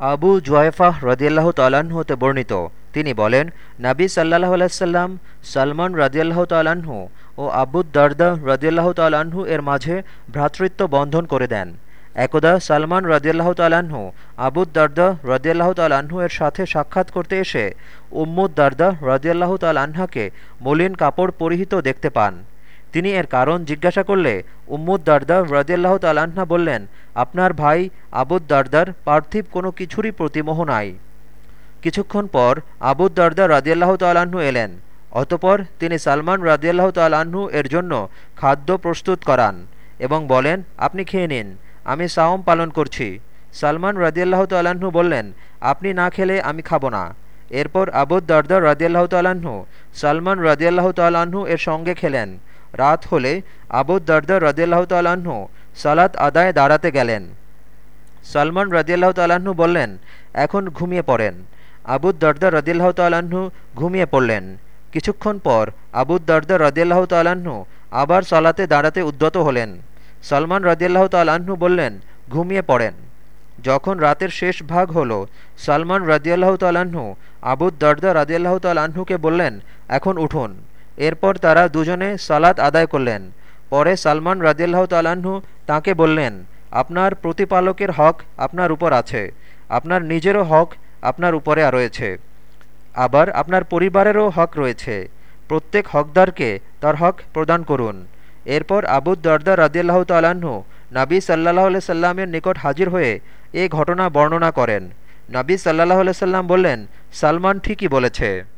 আবু জুয়াইফাহ রদিয়াল্লাহ তাল্লাহ্ন হতে বর্ণিত। তিনি বলেন, নাবী সাল্লাহ আলাইসাল্লাম সালমান রদিয়াল্লাহ তাল্লাহ্ন ও আবু দারদা রদিয়াল্লাহ তাল্লাহ্ন এর মাঝে ভ্রাতৃত্ব বন্ধন করে দেন। একদা সালমান রদিয়াল্লাহ তাল্লাহ্ন আবু দারদা রদিয়াল্লাহ তাল্লাহ্ন এর সাথে সাক্ষাৎ করতে এসে উম্মুদ দারদা রদিয়াল্লাহ তাল্লাহ্নাকে মলিন কাপড় পরিহিত দেখতে পান। তিনি এর কারণ জিজ্ঞাসা করলে উম্মুদ দারদা রদিয়াল্লাহ তাল্লাহ্না বললেন, আপনার ভাই আবুদ দারদার পার্থিব কোনো কিছুরই প্রতিমোহ নাই। কিছুক্ষণ পর আবুদ দারদা রাদিয়াল্লাহ তাল্লাহ্ন এলেন, অতপর তিনি সালমান রাদিয়াল্লাহ তাল্লাহ্ন এর জন্য খাদ্য প্রস্তুত করান এবং বলেন, আপনি খেয়ে নিন, আমি সাওম পালন করছি। সালমান রাদিয়াল্লাহ তাল্লাহ্ন বললেন, আপনি না খেলে আমি খাব না। এরপর আবুদ দারদা রাদিয়াল্লাহ তাল্লাহ্ন সালমান রাদিয়াল্লাহ তাল্লাহ্ন এর সঙ্গে খেলেন। রাত হলে আবু দারদা রদিয়াল্লাহ তাল্লাহ্ন সালাত আদায় দাঁড়াতে গেলেন। সালমান রদিয়াল্লাহ তাল্লাহ্ন বললেন, এখন ঘুমিয়ে পড়েন। আবু দর্দা রদিয়াল্লাহ তাল্লাহ্ন ঘুমিয়ে পড়লেন। কিছুক্ষণ পর আবু দর্দা রদিয়াল্লাহ তাল্লাহ্ন আবার সালাতে দাঁড়াতে উদ্যত হলেন। সালমান রদিয়াল্লাহ তাল্লাহ্ন বললেন, ঘুমিয়ে পড়েন। যখন রাতের শেষ ভাগ হল, সালমান রদিয়াল্লাহ তাল্লাহ্ন আবু দর্দা রদিয়াল্লাহ তাল্লাহ্নকে বললেন, এখন উঠুন। এরপর তারা দুজনে সালাত আদায় করলেন। পরে সালমান রাজিয়াল্লাহ তালাহু তাঁকে বললেন, আপনার প্রতিপালকের হক আপনার উপর আছে, আপনার নিজেরও হক আপনার উপরে রয়েছে। আবার আপনার পরিবারেরও হক রয়েছে। প্রত্যেক হকদারকে তার হক প্রদান করুন। এরপর আবু দর্দা রাজিয়াল্লাহ তালাহু নাবী সাল্লাহ সাল্লামের নিকট হাজির হয়ে এ ঘটনা বর্ণনা করেন। নাবী সাল্লাহ সাল্লাম বললেন, সালমান ঠিকই বলেছে।